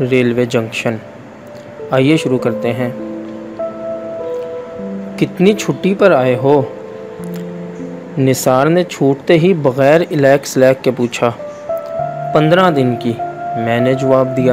Railway junction. آئیے شروع کرتے ہیں۔ کتنی چھٹی پر آئے ہو؟ نثار نے چھوٹتے ہی بغیر الیک سلیک کے پوچھا، پندرہ دن کی؟ میں نے جواب دیا،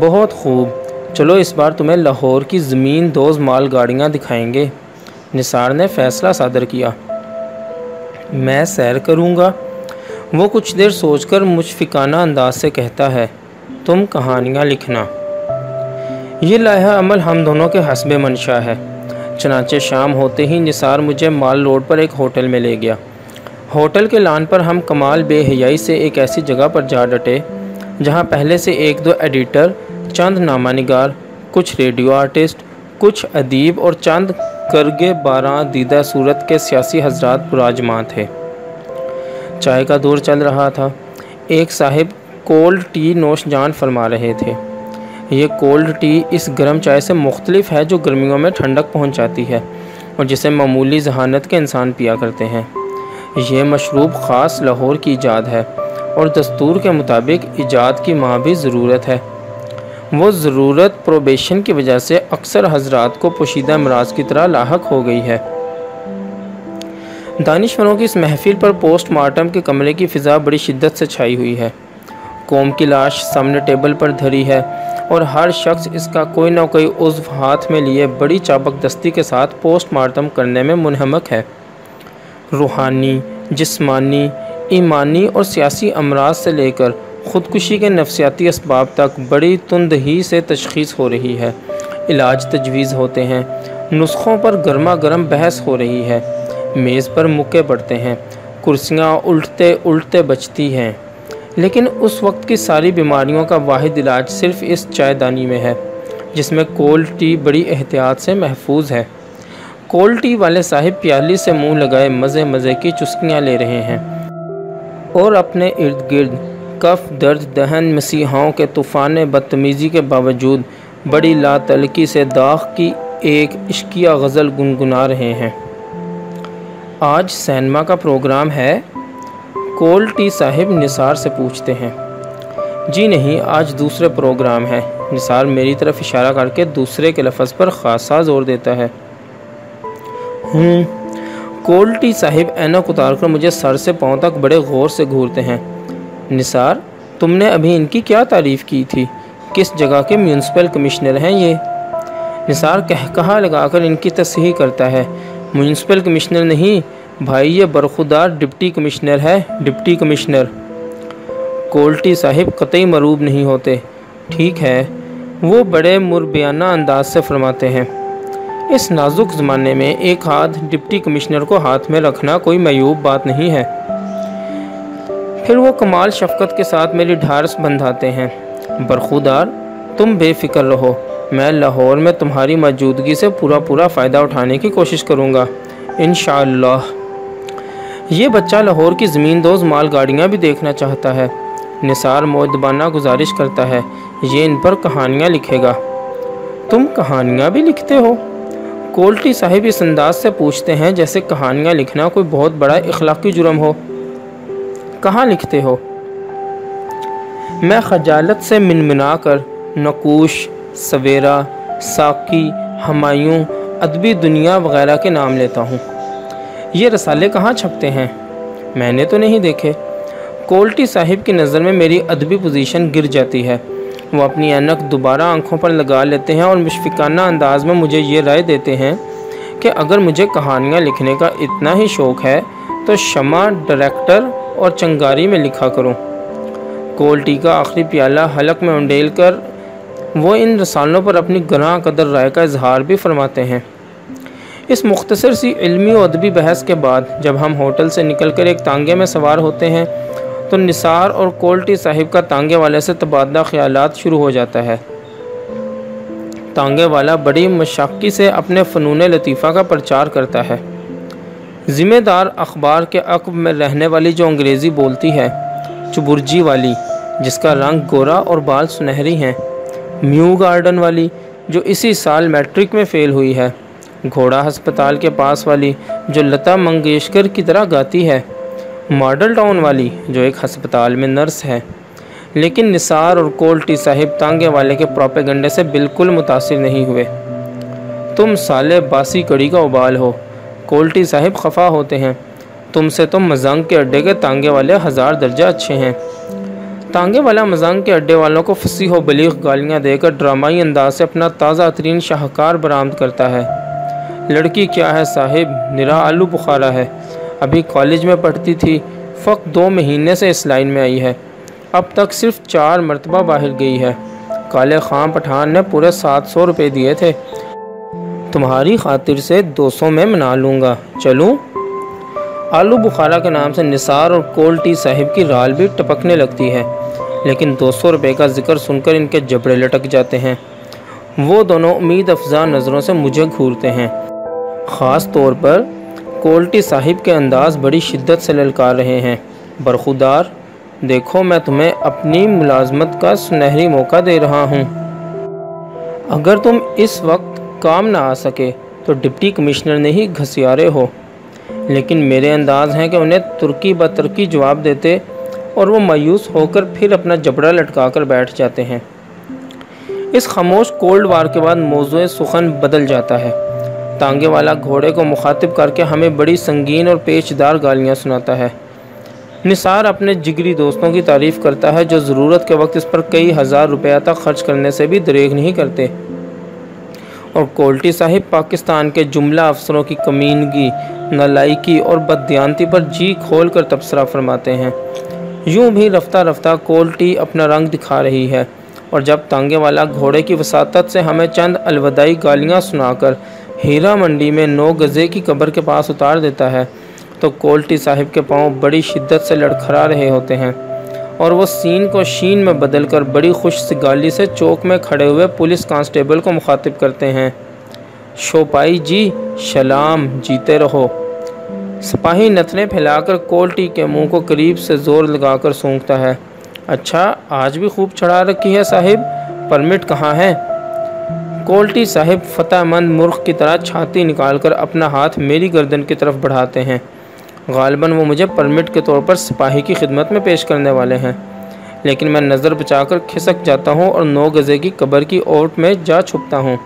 بہت خوب۔ چلو اس بار تمہیں لاہور کی زمین دوز مال گاڑیاں دکھائیں گے نثار نے فیصلہ صادر کیا۔ میں سیر کروں گا وہ کچھ دیر سوچ کر مشفقانہ انداز سے کہتا ہے تم کہانیاں لکھنا۔ یہ لاحہ عمل ہم دونوں کے حسب منشا ہے۔ چنانچہ شام ہوتے ہی نثار مجھے مال روڈ پر ایک ہوٹل میں لے گیا۔ ہوٹل کے لان پر ہم کمال بے حیائی سے ایک ایسی جگہ پر جا ڈٹے، جہاں پہلے سے ایک دو ایڈیٹر، چند نامہ نگار کچھ ریڈیو آرٹسٹ، کچھ ادیب اور چند کرگے بارہ دیدہ صورت کے سیاسی حضرات پراجمان تھے۔ چائے کا دور چل رہا تھا۔ ایک صاحب کولڈ ٹی نوش جان فرما رہے تھے۔ یہ کولڈ ٹی اس گرم چائے سے مختلف ہے جو گرمیوں میں ٹھنڈک پہنچاتی ہے اور جسے معمولی ذہانت کے انسان پیا کرتے ہیں۔ یہ مشروب خاص لاہور کی ایجاد ہے اور دستور کے مطابق ایجاد کی ماں بھی ضرورت ہے۔ وہ ضرورت پروبیشن کی وجہ سے اکثر حضرات کو پوشیدہ مراض کی طرح لاحق ہو گئی ہے۔ دانشوروں کی اس محفل پر پوسٹ مارٹم کے کمرے کی فضا بڑی شدت سے چھائی ہوئی ہے۔ قوم کی لاش سامنے ٹیبل پر دھری ہے اور ہر شخص اس کا کوئی نہ کوئی عضو ہاتھ میں لیے بڑی چابک دستی کے ساتھ پوسٹ مارٹم کرنے میں منہمک ہے۔ روحانی، جسمانی، ایمانی اور سیاسی امراض سے لے کر خودکشی کے نفسیاتی اسباب تک بڑی تند ہی سے تشخیص ہو رہی ہے۔ علاج تجویز ہوتے ہیں، نسخوں پر گرما گرم بحث ہو رہی ہے، میز پر مکے پڑتے ہیں، کرسیاں الٹتے الٹتے بچتی ہیں۔ لیکن اس وقت کی ساری بیماریوں کا واحد علاج صرف اس چائے دانی میں ہے، جس میں کولڈ ٹی بڑی احتیاط سے محفوظ ہے۔ کولڈ ٹی والے صاحب پیالی سے منہ لگائے مزے مزے کی چسکیاں لے رہے ہیں۔ اور اپنے ارد گرد، کف، درد، دہن، مسیحاؤں کے طوفان بدتمیزی کے باوجود بڑی لاتلکی سے داغ کی ایک عشقیہ غزل گنگنا رہے ہیں۔ آج سینما کا پروگرام ہے۔ کول ٹی صاحب نثار سے پوچھتے ہیں۔ جی نہیں، آج دوسرے پروگرام ہے۔ نثار میری طرف اشارہ کر کے دوسرے کے لفظ پر خاصا زور دیتا ہے۔ ہوں کول ٹی صاحب اینک اتار کر مجھے سر سے پاؤں تک بڑے غور سے گھورتے ہیں۔ نثار، تم نے ابھی ان کی کیا تعریف کی تھی؟ کس جگہ کے میونسپل کمشنر ہیں یہ؟ نثار کہہ کہا لگا کر ان کی تصحیح کرتا ہے۔ میونسپل کمشنر نہیں بھائی، یہ برخودار ڈپٹی کمشنر ہے۔ Deputy commissioner. کولٹی صاحب قطعی مروب نہیں ہوتے۔ ٹھیک ہے۔ وہ بڑے مربیانہ انداز سے فرماتے ہیں۔ اس نازک زمانے میں ایک ہاتھ ڈپٹی کمشنر کو ہاتھ میں رکھنا کوئی میوب بات نہیں ہے۔ پھر وہ کمال شفقت کے ساتھ میری ڈھارس بندھاتے ہیں۔ برخودار، تم بے فکر رہو۔ میں لاہور میں تمہاری موجودگی سے پورا پورا فائدہ اٹھانے کی کوشش کروں گا۔ انشاءاللہ۔ یہ بچہ لاہور کی زمین دوز مال گاڑیاں بھی دیکھنا چاہتا ہے۔ نثار معدبانہ گزارش کرتا ہے، یہ ان پر کہانیاں لکھے گا۔ تم کہانیاں بھی لکھتے ہو؟ کولٹی صاحب اس انداز سے پوچھتے ہیں جیسے کہانیاں لکھنا کوئی بہت بڑا اخلاقی جرم ہو۔ کہاں لکھتے ہو؟ میں خجالت سے منمنا کر نقوش، سویرا ساقی ہمایوں، ادبی دنیا وغیرہ کے نام لیتا ہوں۔ یہ رسالے کہاں چھپتے ہیں؟ میں نے تو نہیں دیکھے۔ کولٹی صاحب کی نظر میں میری ادبی پوزیشن گر جاتی ہے۔ وہ اپنی اینک دوبارہ آنکھوں پر لگا لیتے ہیں اور مشفقانہ انداز میں مجھے یہ رائے دیتے ہیں کہ اگر مجھے کہانیاں لکھنے کا اتنا ہی شوق ہے تو شمع ڈائریکٹر اور چنگاری میں لکھا کروں۔ کولٹی کا آخری پیالہ حلق میں انڈیل کر وہ ان رسالوں پر اپنی گناہ قدر رائے کا اظہار بھی فرماتے ہیں۔ اس مختصر سی علمی و ادبی بحث کے بعد جب ہم ہوٹل سے نکل کر ایک تانگے میں سوار ہوتے ہیں، تو نثار اور کولٹی صاحب کا تانگے والے سے تبادلہ خیالات شروع ہو جاتا ہے۔ تانگے والا بڑی مشاقی سے اپنے فنون لطیفہ کا پرچار کرتا ہے۔ ذمہ دار اخبار کے عقب میں رہنے والی جو انگریزی بولتی ہے، چبرجی والی، جس کا رنگ گورا اور بال سنہری ہیں۔ میو گارڈن والی، جو اسی سال میٹرک میں فیل ہوئی ہے۔ گھوڑا ہسپتال کے پاس والی جو لتا منگیشکر کی طرح گاتی ہے، ماڈل ٹاؤن والی جو ایک ہسپتال میں نرس ہے۔ لیکن نثار اور کولٹی صاحب تانگے والے کے پروپیگنڈے سے بالکل متاثر نہیں ہوئے۔ تم سالے باسی کڑی کا ابال ہو، کولٹی صاحب خفا ہوتے ہیں۔ تم سے تو مزنگ کے اڈے کے تانگے والے ہزار درجہ اچھے ہیں۔ تانگے والا مزنگ کے اڈے والوں کو فصیح و بلیغ گالیاں دے کر ڈرامائی انداز سے اپنا تازہ ترین شاہکار برآمد کرتا ہے۔ لڑکی کیا ہے صاحب؟ نرا آلو بخارا ہے۔ ابھی کالج میں پڑھتی تھی، فقط دو مہینے سے اس لائن میں آئی ہے۔ اب تک صرف چار مرتبہ باہر گئی ہے۔ کالے خان پٹھان نے پورے سات سو روپے دیے تھے۔ تمہاری خاطر سے دو سو میں منا لوں گا۔ چلوں۔ آلو بخارا کے نام سے نثار اور کولٹی صاحب کی رال بھی ٹپکنے لگتی ہے۔ لیکن دو سو روپے کا ذکر سن کر ان کے جبڑے لٹک جاتے ہیں۔ وہ دونوں امید افزا نظروں سے مجھے گھورتے ہیں۔ خاص طور پر کولٹی صاحب کے انداز بڑی شدت سے للکار رہے ہیں۔ برخودار، دیکھو میں تمہیں اپنی ملازمت کا سنہری موقع دے رہا ہوں۔ اگر تم اس وقت کام نہ آ سکے تو ڈپٹی کمشنر نے ہی گھسیارے ہو۔ لیکن میرے انداز ہیں کہ انہیں ترکی بترکی جواب دیتے اور وہ مایوس ہو کر پھر اپنا جبڑا لٹکا کر بیٹھ جاتے ہیں۔ اس خاموش کولڈ وار کے بعد موضوع سخن بدل جاتا ہے۔ تانگے والا گھوڑے کو مخاطب کر کے ہمیں بڑی سنگین اور پیچدار گالیاں سناتا ہے۔ نثار اپنے جگری دوستوں کی تعریف کرتا ہے جو ضرورت کے وقت اس پر کئی ہزار روپیہ تک خرچ کرنے سے بھی دریغ نہیں کرتے۔ اور کولٹی صاحب پاکستان کے جملہ افسروں کی کمینگی، نالائکی اور بددیانتی پر جی کھول کر تبصرہ فرماتے ہیں۔ یوں بھی رفتہ رفتہ کولٹی اپنا رنگ دکھا رہی ہے۔ اور جب تانگے والا گھوڑے کی وساطت سے ہمیں چند الوداعی گالیاں سنا کر ہیرا منڈی میں نو گزے کی قبر کے پاس اتار دیتا ہے تو کولٹی صاحب کے پاؤں بڑی شدت سے لڑکھرا رہے ہوتے ہیں اور وہ سین کو شین میں بدل کر بڑی خوش سگالی سے چوک میں کھڑے ہوئے پولیس کانسٹیبل کو مخاطب کرتے ہیں۔ شوپائی جی شلام، جیتے رہو۔ سپاہی نتنے پھیلا کر کولٹی کے منہ کو قریب سے زور لگا کر سونکتا ہے۔ اچھا آج بھی خوب چڑھا رکھی ہے صاحب، پرمٹ کہاں ہے؟ کولٹی صاحب فتح مند مرخ کی طرح چھاتی نکال کر اپنا ہاتھ میری گردن کی طرف بڑھاتے ہیں۔ غالباً وہ مجھے پرمٹ کے طور پر سپاہی کی خدمت میں پیش کرنے والے ہیں۔ لیکن میں نظر بچا کر کھسک جاتا ہوں اور نو گزے کی قبر کی اوٹ میں جا چھپتا ہوں۔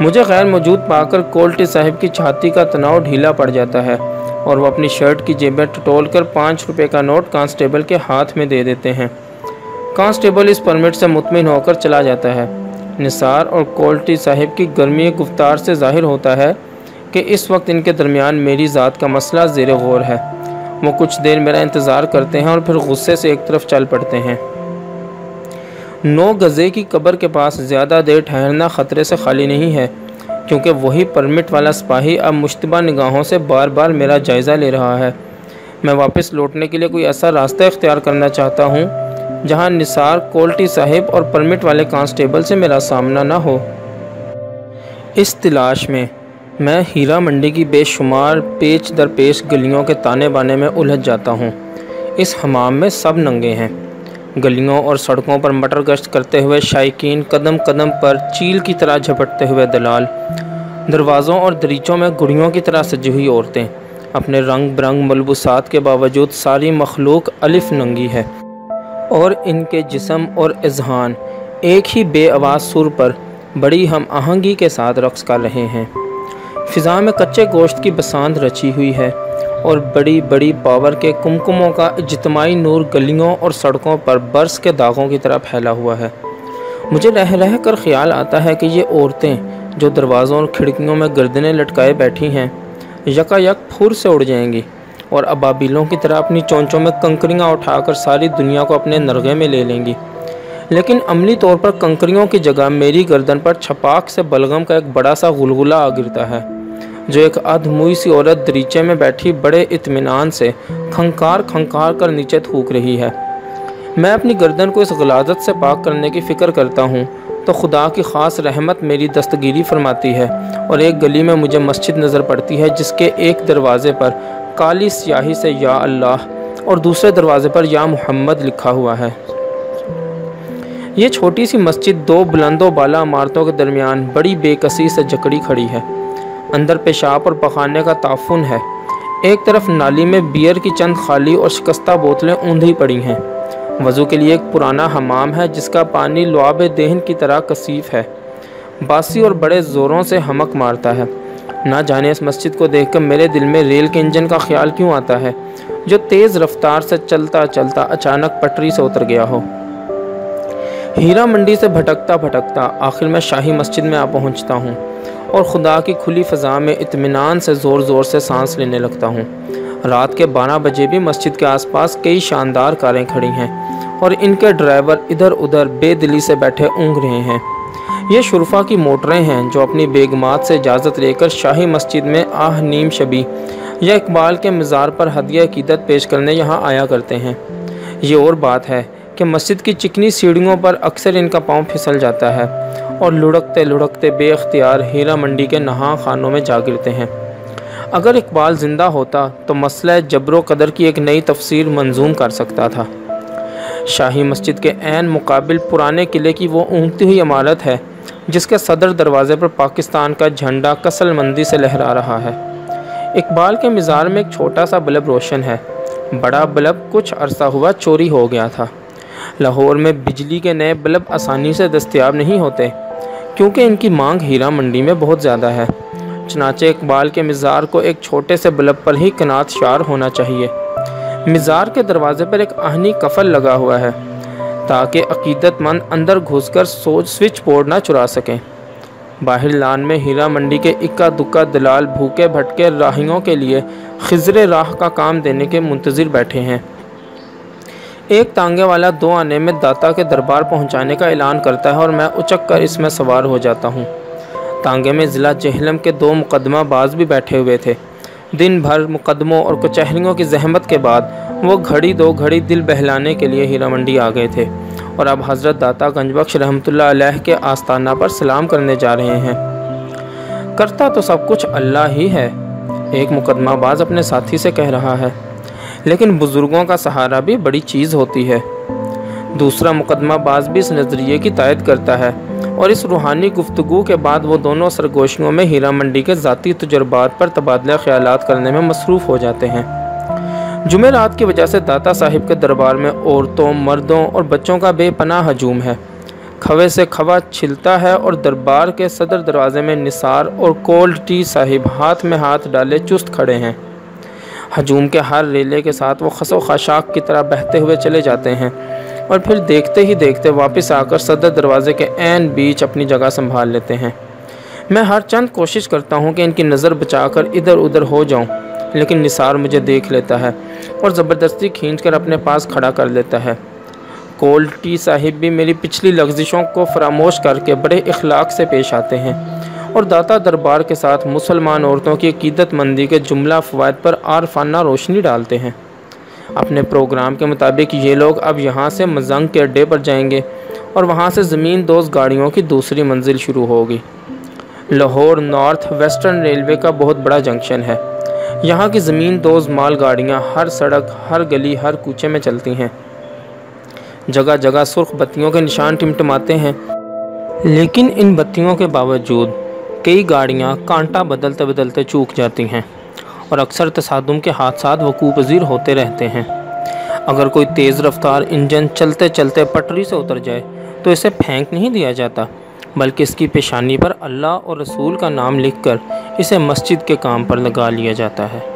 مجھے غیر موجود پا کر کولٹی صاحب کی چھاتی کا تناؤ ڈھیلا پڑ جاتا ہے اور وہ اپنی شرٹ کی جیبیں ٹٹول کر پانچ روپے کا نوٹ کانسٹیبل کے ہاتھ میں دے دیتے ہیں۔ کانسٹیبل اس پرمٹ سے مطمئن ہو کر چلا جاتا ہے۔ نثار اور کولٹی صاحب کی گرمی گفتار سے ظاہر ہوتا ہے کہ اس وقت ان کے درمیان میری ذات کا مسئلہ زیر غور ہے۔ وہ کچھ دیر میرا انتظار کرتے ہیں اور پھر غصے سے ایک طرف چل پڑتے ہیں۔ نو گزے کی قبر کے پاس زیادہ دیر ٹھہرنا خطرے سے خالی نہیں ہے، کیونکہ وہی پرمٹ والا سپاہی اب مشتبہ نگاہوں سے بار بار میرا جائزہ لے رہا ہے۔ میں واپس لوٹنے کے لیے کوئی ایسا راستہ اختیار کرنا چاہتا ہوں جہاں نثار، کولٹی صاحب اور پرمٹ والے کانسٹیبل سے میرا سامنا نہ ہو۔ اس تلاش میں میں ہیرا منڈی کی بے شمار پیچ در پیش گلیوں کے تانے بانے میں الجھ جاتا ہوں۔ اس حمام میں سب ننگے ہیں۔ گلیوں اور سڑکوں پر مٹر گشت کرتے ہوئے شائقین قدم قدم پر چیل کی طرح جھپٹتے ہوئے دلال۔ دروازوں اور دریچوں میں گڑیوں کی طرح سجی ہوئی عورتیں۔ اپنے رنگ برنگ ملبوسات کے باوجود ساری مخلوق الف ننگی ہے۔ اور ان کے جسم اور اذہان ایک ہی بے آواز سر پر بڑی ہم آہنگی کے ساتھ رقص کر رہے ہیں۔ فضا میں کچے گوشت کی بساند رچی ہوئی ہے اور بڑی بڑی پاور کے کمکموں کا اجتماعی نور گلیوں اور سڑکوں پر برس کے داغوں کی طرح پھیلا ہوا ہے۔ مجھے رہ رہ کر خیال آتا ہے کہ یہ عورتیں جو دروازوں اور کھڑکیوں میں گردنیں لٹکائے بیٹھی ہیں، یکا یک پھور سے اڑ جائیں گی۔ اور ابابیلوں کی طرح اپنی چونچوں میں کنکریاں اٹھا کر ساری دنیا کو اپنے نرغے میں لے لیں گی۔ لیکن عملی طور پر کنکریوں کی جگہ میری گردن پر چھپاک سے بلغم کا ایک بڑا سا غلغلہ آ گرتا ہے، جو ایک ادھموئی سی عورت دریچے میں بیٹھی بڑے اطمینان سے کھنکار کھنکار کر نیچے تھوک رہی ہے۔ میں اپنی گردن کو اس غلازت سے پاک کرنے کی فکر کرتا ہوں تو خدا کی خاص رحمت میری دستگیری فرماتی ہے اور ایک گلی میں مجھے مسجد نظر پڑتی ہے، جس کے ایک دروازے پر کالی سیاہی سے یا اللہ اور دوسرے دروازے پر یا محمد لکھا ہوا ہے۔ یہ چھوٹی سی مسجد دو بلند و بالا عمارتوں کے درمیان بڑی بے کسی سے جکڑی کھڑی ہے۔ اندر پیشاب اور پخانے کا تعفن ہے۔ ایک طرف نالی میں بیئر کی چند خالی اور شکستہ بوتلیں اوندھی پڑی ہیں۔ وضو کے لیے ایک پرانا حمام ہے جس کا پانی لعاب دہن کی طرح کثیف ہے۔ باسی اور بڑے زوروں سے ہمک مارتا ہے۔ نہ جانے اس مسجد کو دیکھ کر میرے دل میں ریل کے انجن کا خیال کیوں آتا ہے جو تیز رفتار سے چلتا چلتا اچانک پٹری سے اتر گیا ہو۔ ہیرا منڈی سے بھٹکتا بھٹکتا آخر میں شاہی مسجد میں آ پہنچتا ہوں اور خدا کی کھلی فضا میں اطمینان سے زور زور سے سانس لینے لگتا ہوں۔ رات کے بارہ بجے بھی مسجد کے آس پاس کئی شاندار کاریں کھڑی ہیں اور ان کے ڈرائیور ادھر ادھر بے دلی سے بیٹھے اونگ رہے ہیں۔ یہ شرفا کی موٹریں ہیں جو اپنی بیگمات سے اجازت لے کر شاہی مسجد میں آہ نیم شبی یا اقبال کے مزار پر ہدیہ عقیدت پیش کرنے یہاں آیا کرتے ہیں۔ یہ اور بات ہے کہ مسجد کی چکنی سیڑھیوں پر اکثر ان کا پاؤں پھسل جاتا ہے اور لڑکتے لڑکتے بے اختیار ہیرا منڈی کے نہاں خانوں میں جا گرتے ہیں۔ اگر اقبال زندہ ہوتا تو مسئلہ جبر و قدر کی ایک نئی تفسیر منظوم کر سکتا تھا۔ شاہی مسجد کے عین مقابل پرانے قلعے کی وہ اونگتی ہوئی عمارت ہے۔ جس کے صدر دروازے پر پاکستان کا جھنڈا کسل مندی سے لہرا رہا ہے۔ اقبال کے مزار میں ایک چھوٹا سا بلب روشن ہے۔ بڑا بلب کچھ عرصہ ہوا چوری ہو گیا تھا۔ لاہور میں بجلی کے نئے بلب آسانی سے دستیاب نہیں ہوتے، کیونکہ ان کی مانگ ہیرا منڈی میں بہت زیادہ ہے۔ چنانچہ اقبال کے مزار کو ایک چھوٹے سے بلب پر ہی کنات شار ہونا چاہیے۔ مزار کے دروازے پر ایک آہنی کفل لگا ہوا ہے۔ تاکہ عقیدت مند اندر گھس کر سوچ سوئچ بورڈ نہ چرا سکیں۔ باہر لان میں ہیرا منڈی کے اکا دکا دلال بھوکے بھٹکے راہیوں کے لیے خزر راہ کا کام دینے کے منتظر بیٹھے ہیں۔ ایک تانگے والا دو آنے میں داتا کے دربار پہنچانے کا اعلان کرتا ہے اور میں اچک کر اس میں سوار ہو جاتا ہوں۔ تانگے میں ضلع جہلم کے دو مقدمہ باز بھی بیٹھے ہوئے تھے۔ دن بھر مقدموں اور کچہریوں کی زحمت کے بعد وہ گھڑی دو گھڑی دل بہلانے کے لیے ہیرا منڈی آ گئے تھے۔ اور اب حضرت داتا گنج بخش رحمۃ اللہ علیہ کے آستانہ پر سلام کرنے جا رہے ہیں۔ کرتا تو سب کچھ اللہ ہی ہے، ایک مقدمہ باز اپنے ساتھی سے کہہ رہا ہے۔ لیکن بزرگوں کا سہارا بھی بڑی چیز ہوتی ہے۔ دوسرا مقدمہ باز بھی اس نظریے کی تائید کرتا ہے اور اس روحانی گفتگو کے بعد وہ دونوں سرگوشیوں میں ہیرا منڈی کے ذاتی تجربات پر تبادلہ خیالات کرنے میں مصروف ہو جاتے ہیں۔ جمعرات کی وجہ سے داتا صاحب کے دربار میں عورتوں، مردوں اور بچوں کا بے پناہ ہجوم ہے۔ کھوے سے کھوا چھلتا ہے اور دربار کے صدر دروازے میں نثار اور کولڈ ٹی صاحب ہاتھ میں ہاتھ ڈالے چست کھڑے ہیں۔ ہجوم کے ہر ریلے کے ساتھ وہ خس و خاشاک کی طرح بہتے ہوئے چلے جاتے ہیں۔ اور پھر دیکھتے ہی دیکھتے واپس آ کر صدر دروازے کے عین بیچ اپنی جگہ سنبھال لیتے ہیں۔ میں ہر چند کوشش کرتا ہوں کہ ان کی نظر بچا کر ادھر ادھر ہو جاؤں، لیکن نثار مجھے دیکھ لیتا ہے اور زبردستی کھینچ کر اپنے پاس کھڑا کر لیتا ہے۔ کولڈ ٹی صاحب بھی میری پچھلی لغزشوں کو فراموش کر کے بڑے اخلاق سے پیش آتے ہیں اور داتا دربار کے ساتھ مسلمان عورتوں کی عقیدت مندی کے جملہ فوائد پر عارفانہ روشنی ڈالتے ہیں۔ اپنے پروگرام کے مطابق یہ لوگ اب یہاں سے مزنگ کے اڈے پر جائیں گے اور وہاں سے زمین دوز گاڑیوں کی دوسری منزل شروع ہوگی۔ لاہور نارتھ ویسٹرن ریلوے کا بہت بڑا جنکشن ہے۔ یہاں کی زمین دوز مال گاڑیاں ہر سڑک، ہر گلی، ہر کوچے میں چلتی ہیں۔ جگہ جگہ سرخ بتیوں کے نشان ٹمٹماتے ہیں۔ لیکن ان بتیوں کے باوجود کئی گاڑیاں کانٹا بدلتے بدلتے چوک جاتی ہیں۔ اور اکثر تصادم کے حادثات وقوع پذیر ہوتے رہتے ہیں۔ اگر کوئی تیز رفتار انجن چلتے چلتے پٹری سے اتر جائے، تو اسے پھینک نہیں دیا جاتا، بلکہ اس کی پیشانی پر اللہ اور رسول کا نام لکھ کر اسے مسجد کے کام پر لگا لیا جاتا ہے۔